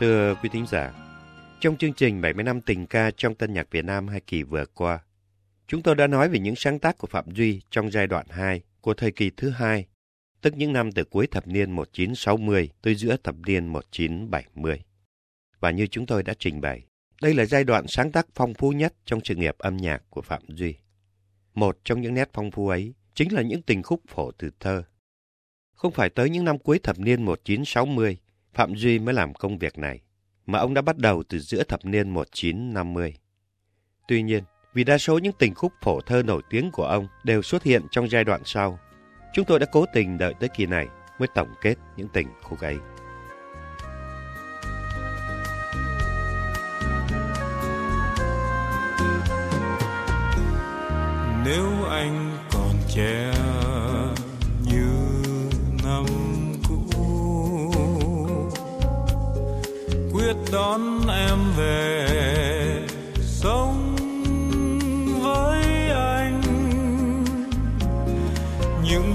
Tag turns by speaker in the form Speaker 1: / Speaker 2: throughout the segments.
Speaker 1: Thưa quý thính giả, trong chương trình 70 năm tình ca trong tân nhạc Việt Nam hai kỳ vừa qua, chúng tôi đã nói về những sáng tác của Phạm Duy trong giai đoạn 2 của thời kỳ thứ hai, tức những năm từ cuối thập niên 1960 tới giữa thập niên 1970. Và như chúng tôi đã trình bày, đây là giai đoạn sáng tác phong phú nhất trong sự nghiệp âm nhạc của Phạm Duy. Một trong những nét phong phú ấy chính là những tình khúc phổ từ thơ. Không phải tới những năm cuối thập niên 1960, Phạm Duy mới làm công việc này, mà ông đã bắt đầu từ giữa thập niên 1950. Tuy nhiên, vì đa số những tình khúc phổ thơ nổi tiếng của ông đều xuất hiện trong giai đoạn sau, chúng tôi đã cố tình đợi tới kỳ này mới tổng kết những tình khúc ấy.
Speaker 2: nếu anh còn trẻ đón em về. Sống với anh. Những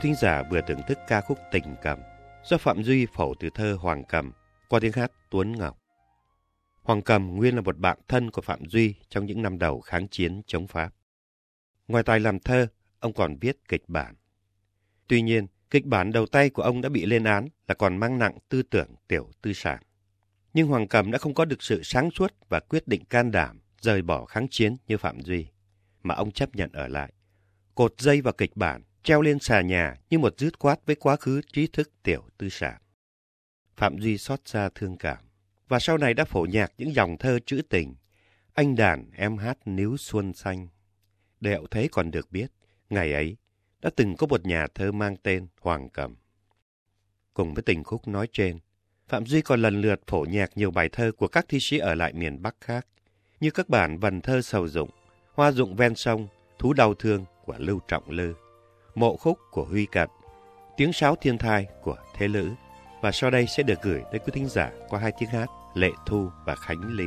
Speaker 1: Quý thính giả vừa thưởng thức ca khúc Tình Cầm do Phạm Duy phổ từ thơ Hoàng Cầm qua tiếng hát Tuấn Ngọc. Hoàng Cầm nguyên là một bạn thân của Phạm Duy trong những năm đầu kháng chiến chống Pháp. Ngoài tài làm thơ, ông còn viết kịch bản. Tuy nhiên, kịch bản đầu tay của ông đã bị lên án là còn mang nặng tư tưởng tiểu tư sản. Nhưng Hoàng Cầm đã không có được sự sáng suốt và quyết định can đảm rời bỏ kháng chiến như Phạm Duy, mà ông chấp nhận ở lại. Cột dây vào kịch bản, treo lên xà nhà như một dứt khoát với quá khứ trí thức tiểu tư sản. Phạm Duy xót xa thương cảm, và sau này đã phổ nhạc những dòng thơ trữ tình, anh đàn em hát níu xuân xanh. Đẹo thế còn được biết, ngày ấy đã từng có một nhà thơ mang tên Hoàng Cầm. Cùng với tình khúc nói trên, Phạm Duy còn lần lượt phổ nhạc nhiều bài thơ của các thi sĩ ở lại miền Bắc khác, như các bản vần thơ sầu dụng, hoa dụng ven sông, thú đau thương của Lưu Trọng Lư, mộ khúc của Huy Cận, tiếng sáo thiên thai của Thế Lữ, và sau đây sẽ được gửi tới quý thính giả qua hai tiếng hát Lệ Thu và Khánh Ly.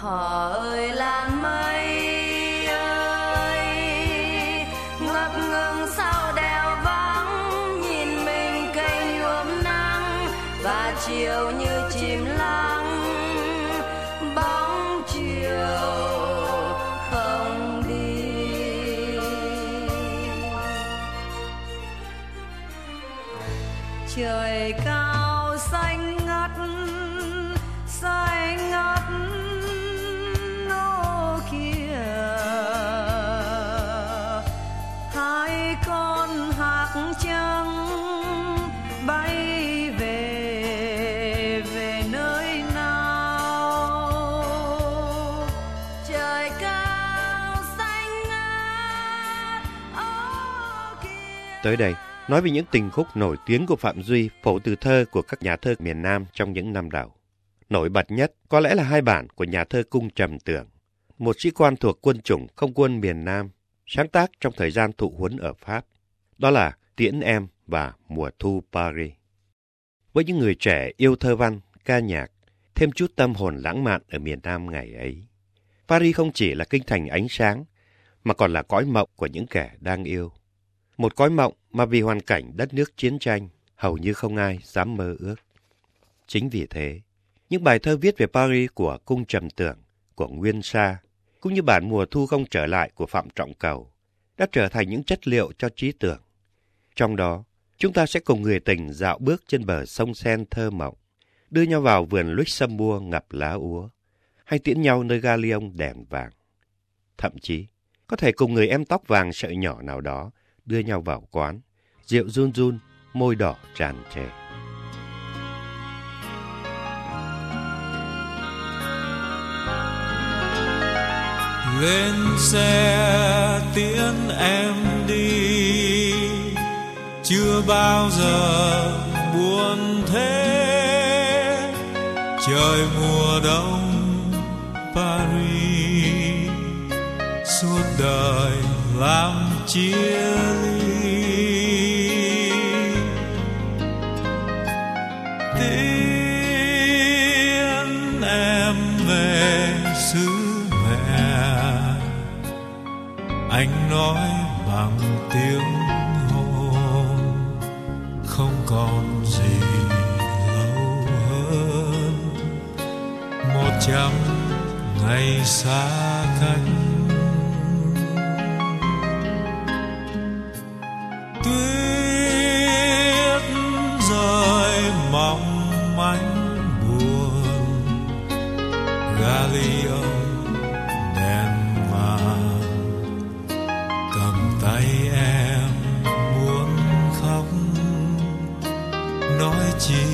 Speaker 3: Họ ơi
Speaker 1: Tới đây, nói về những tình khúc nổi tiếng của Phạm Duy, phổ từ thơ của các nhà thơ miền Nam trong những năm đầu. Nổi bật nhất có lẽ là hai bản của nhà thơ Cung Trầm Tưởng, một sĩ quan thuộc quân chủng không quân miền Nam, sáng tác trong thời gian thụ huấn ở Pháp. Đó là Tiễn Em và Mùa Thu Paris. Với những người trẻ yêu thơ văn, ca nhạc, thêm chút tâm hồn lãng mạn ở miền Nam ngày ấy. Paris không chỉ là kinh thành ánh sáng, mà còn là cõi mộng của những kẻ đang yêu. Một cõi mộng mà vì hoàn cảnh đất nước chiến tranh, hầu như không ai dám mơ ước. Chính vì thế, những bài thơ viết về Paris của Cung Trầm Tưởng, của Nguyên Sa, cũng như bản Mùa Thu không trở lại của Phạm Trọng Cầu, đã trở thành những chất liệu cho trí tưởng. Trong đó, chúng ta sẽ cùng người tình dạo bước trên bờ sông Sen thơ mộng, đưa nhau vào vườn Luxembourg ngập lá úa, hay tiễn nhau nơi Galion đèn vàng. Thậm chí, có thể cùng người em tóc vàng sợi nhỏ nào đó đưa nhau vào quán, rượu run run, môi đỏ tràn trề.
Speaker 2: lên xe tiễn em đi. Chưa bao giờ buồn thế. Trời mùa đông Paris. Suốt đời làm chia tiếng hô không còn gì lâu hơn. Một trăm ngày xa cách. Tuyết rơi mong manh buồn galileo chi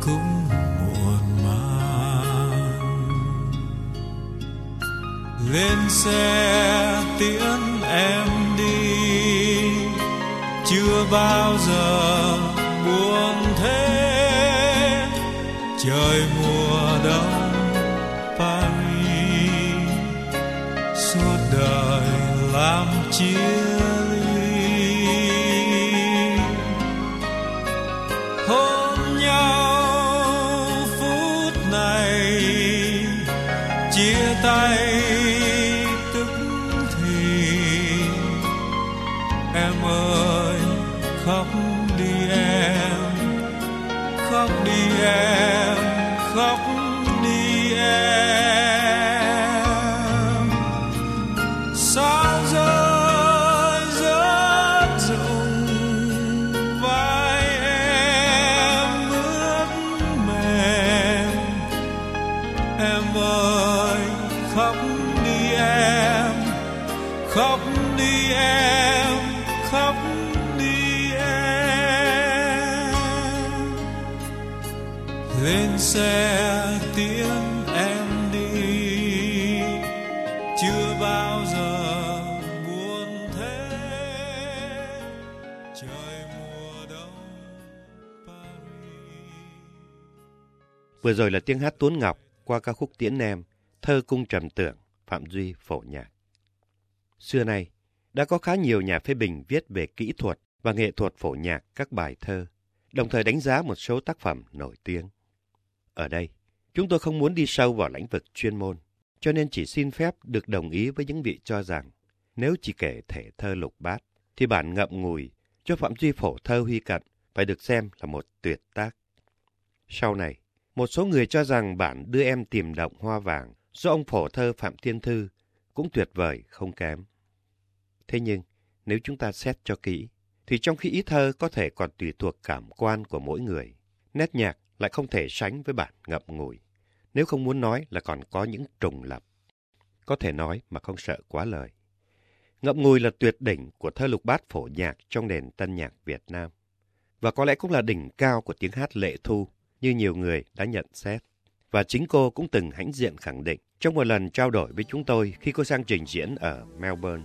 Speaker 2: cũng muộn màng. Lên xe tiễn em đi, chưa bao giờ buồn thế trời mùa đông Paris suốt đời làm chiếc lên xe tiễn em đi chưa bao giờ buồn thế trời mùa đông Paris
Speaker 1: Vừa rồi là tiếng hát Tuấn Ngọc qua ca khúc Tiễn Em, thơ cung trầm tưởng, Phạm Duy phổ nhạc. Xưa nay, đã có khá nhiều nhà phê bình viết về kỹ thuật và nghệ thuật phổ nhạc các bài thơ, đồng thời đánh giá một số tác phẩm nổi tiếng. Ở đây, chúng tôi không muốn đi sâu vào lĩnh vực chuyên môn, cho nên chỉ xin phép được đồng ý với những vị cho rằng nếu chỉ kể thể thơ lục bát, thì bản ngậm ngùi cho Phạm Duy phổ thơ huy cận phải được xem là một tuyệt tác. Sau này, một số người cho rằng bản đưa em tìm động hoa vàng do ông phổ thơ Phạm Thiên Thư cũng tuyệt vời không kém. Thế nhưng, nếu chúng ta xét cho kỹ, thì trong khi ý thơ có thể còn tùy thuộc cảm quan của mỗi người, nét nhạc lại không thể sánh với bản ngậm ngùi. Nếu không muốn nói là còn có những trùng lập. Có thể nói mà không sợ quá lời. Ngậm ngùi là tuyệt đỉnh của thơ lục bát phổ nhạc trong nền tân nhạc Việt Nam. Và có lẽ cũng là đỉnh cao của tiếng hát lệ thu, như nhiều người đã nhận xét. Và chính cô cũng từng hãnh diện khẳng định trong một lần trao đổi với chúng tôi khi cô sang trình diễn ở Melbourne.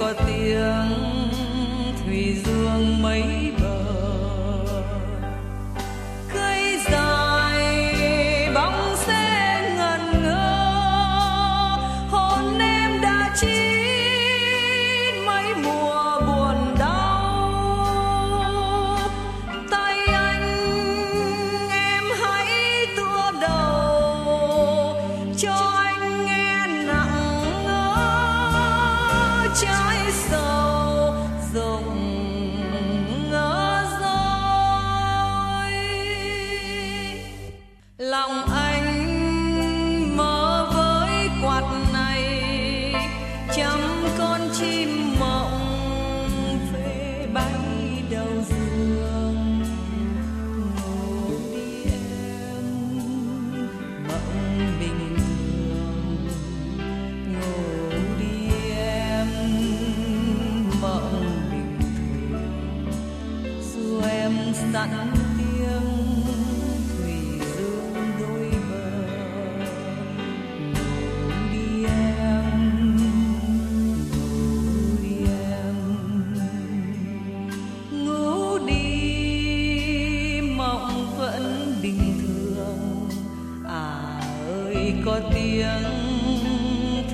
Speaker 3: Có tiếng thủy dương mấy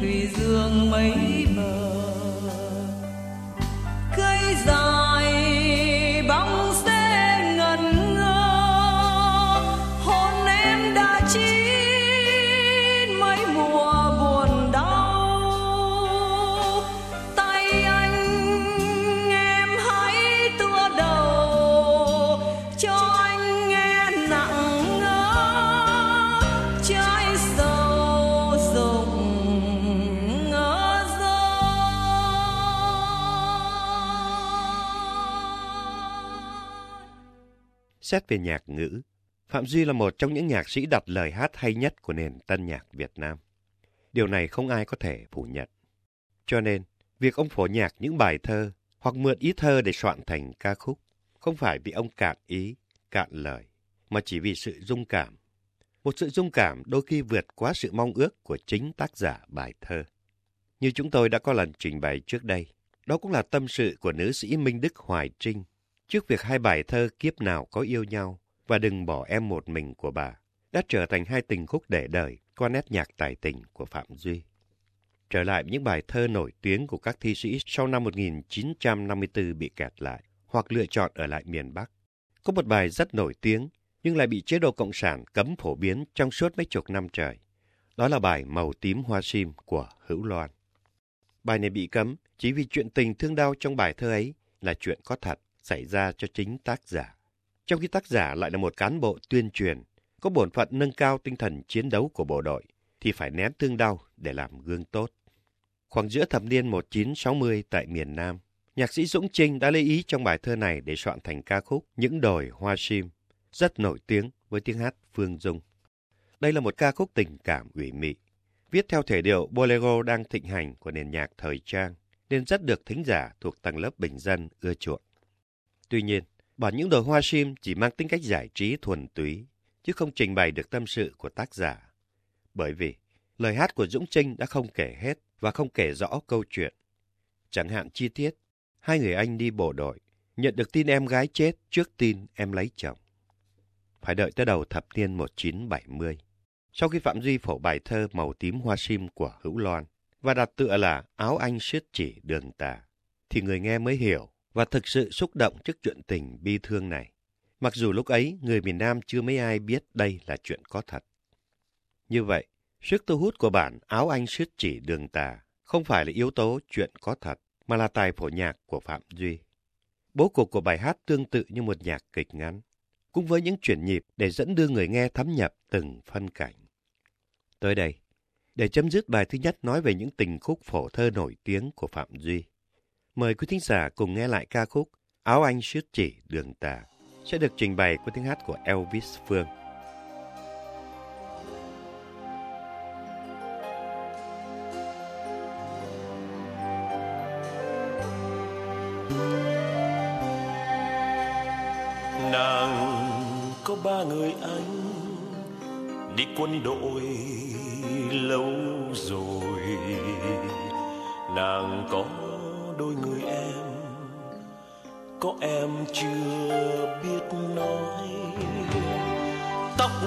Speaker 3: thủy dương mấy bờ. Cây dài
Speaker 1: Xét về nhạc ngữ, Phạm Duy là một trong những nhạc sĩ đặt lời hát hay nhất của nền tân nhạc Việt Nam. Điều này không ai có thể phủ nhận. Cho nên, việc ông phổ nhạc những bài thơ hoặc mượn ý thơ để soạn thành ca khúc không phải vì ông cạn ý, cạn lời, mà chỉ vì sự dung cảm. Một sự dung cảm đôi khi vượt quá sự mong ước của chính tác giả bài thơ. Như chúng tôi đã có lần trình bày trước đây, đó cũng là tâm sự của nữ sĩ Minh Đức Hoài Trinh trước việc hai bài thơ Kiếp nào có yêu nhau và Đừng bỏ em một mình của bà đã trở thành hai tình khúc để đời qua nét nhạc tài tình của Phạm Duy. Trở lại những bài thơ nổi tiếng của các thi sĩ sau năm 1954 bị kẹt lại hoặc lựa chọn ở lại miền Bắc. Có một bài rất nổi tiếng nhưng lại bị chế độ Cộng sản cấm phổ biến trong suốt mấy chục năm trời. Đó là bài Màu tím hoa sim của Hữu Loan. Bài này bị cấm chỉ vì chuyện tình thương đau trong bài thơ ấy là chuyện có thật xảy ra cho chính tác giả. Trong khi tác giả lại là một cán bộ tuyên truyền, có bổn phận nâng cao tinh thần chiến đấu của bộ đội, thì phải nén thương đau để làm gương tốt. Khoảng giữa thập niên 1960 tại miền Nam, nhạc sĩ Dũng Trinh đã lấy ý trong bài thơ này để soạn thành ca khúc Những đồi hoa sim, rất nổi tiếng với tiếng hát Phương Dung. Đây là một ca khúc tình cảm ủy mị, viết theo thể điệu bolero đang thịnh hành của nền nhạc thời trang, nên rất được thính giả thuộc tầng lớp bình dân ưa chuộng. Tuy nhiên, bản những đồi hoa sim chỉ mang tính cách giải trí thuần túy, chứ không trình bày được tâm sự của tác giả. Bởi vì, lời hát của Dũng Trinh đã không kể hết và không kể rõ câu chuyện. Chẳng hạn chi tiết, hai người anh đi bộ đội, nhận được tin em gái chết trước tin em lấy chồng. Phải đợi tới đầu thập niên 1970. Sau khi Phạm Duy phổ bài thơ Màu tím hoa sim của Hữu Loan và đặt tựa là Áo anh siết chỉ đường tà, thì người nghe mới hiểu và thực sự xúc động trước chuyện tình bi thương này. Mặc dù lúc ấy người miền Nam chưa mấy ai biết đây là chuyện có thật. Như vậy, sức thu hút của bản Áo Anh Sứt chỉ đường tà không phải là yếu tố chuyện có thật, mà là tài phổ nhạc của Phạm Duy. Bố cục của bài hát tương tự như một nhạc kịch ngắn, cũng với những chuyển nhịp để dẫn đưa người nghe thấm nhập từng phân cảnh. Tới đây, để chấm dứt bài thứ nhất nói về những tình khúc phổ thơ nổi tiếng của Phạm Duy. Mời quý thính giả cùng nghe lại ca khúc Áo Anh siết chỉ đường tà sẽ được trình bày qua tiếng hát của Elvis Phương.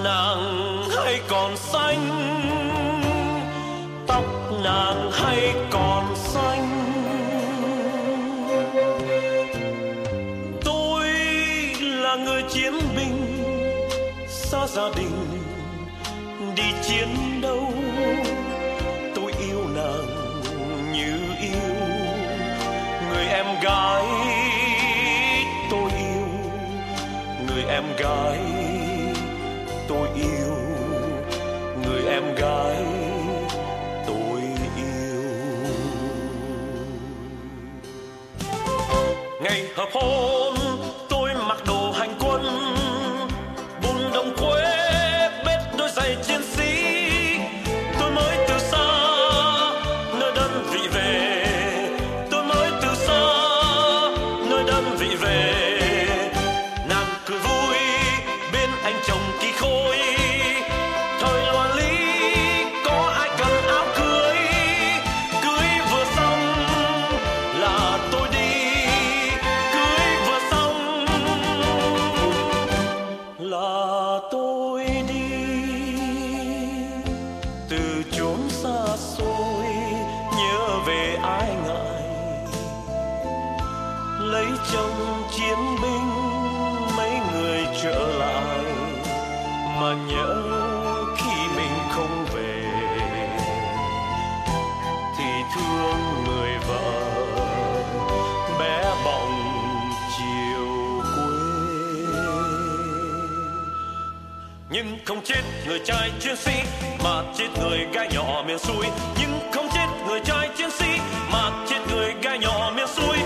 Speaker 4: Nàng hay còn xanh, tóc nàng hay còn xanh. Tôi là người chiến binh, xa gia đình, đi chiến đấu. Tôi yêu nàng như yêu người em gái. Ngày trong chiến binh, mấy người trở lại. Mà nhớ khi mình không về, thì thương người vợ bé bỏng chiều quê. Nhưng không chết người trai chiến sĩ, mà chết người gai nhỏ miền xuôi nhưng không chết người trai chiến sĩ, mà chết người gai nhỏ miền xuôi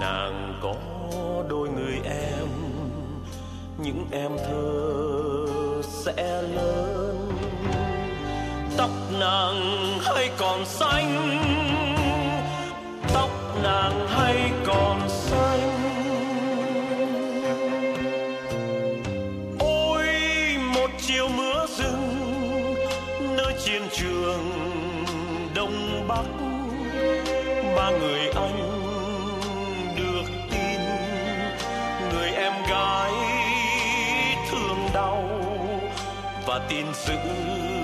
Speaker 4: nàng có đôi người em, những em thơ sẽ lớn. Tóc nàng hay còn xanh, tóc nàng hay còn xanh. Ôi, một chiều mưa rừng, nơi chiến trường đông bắc, ba người và tin giữ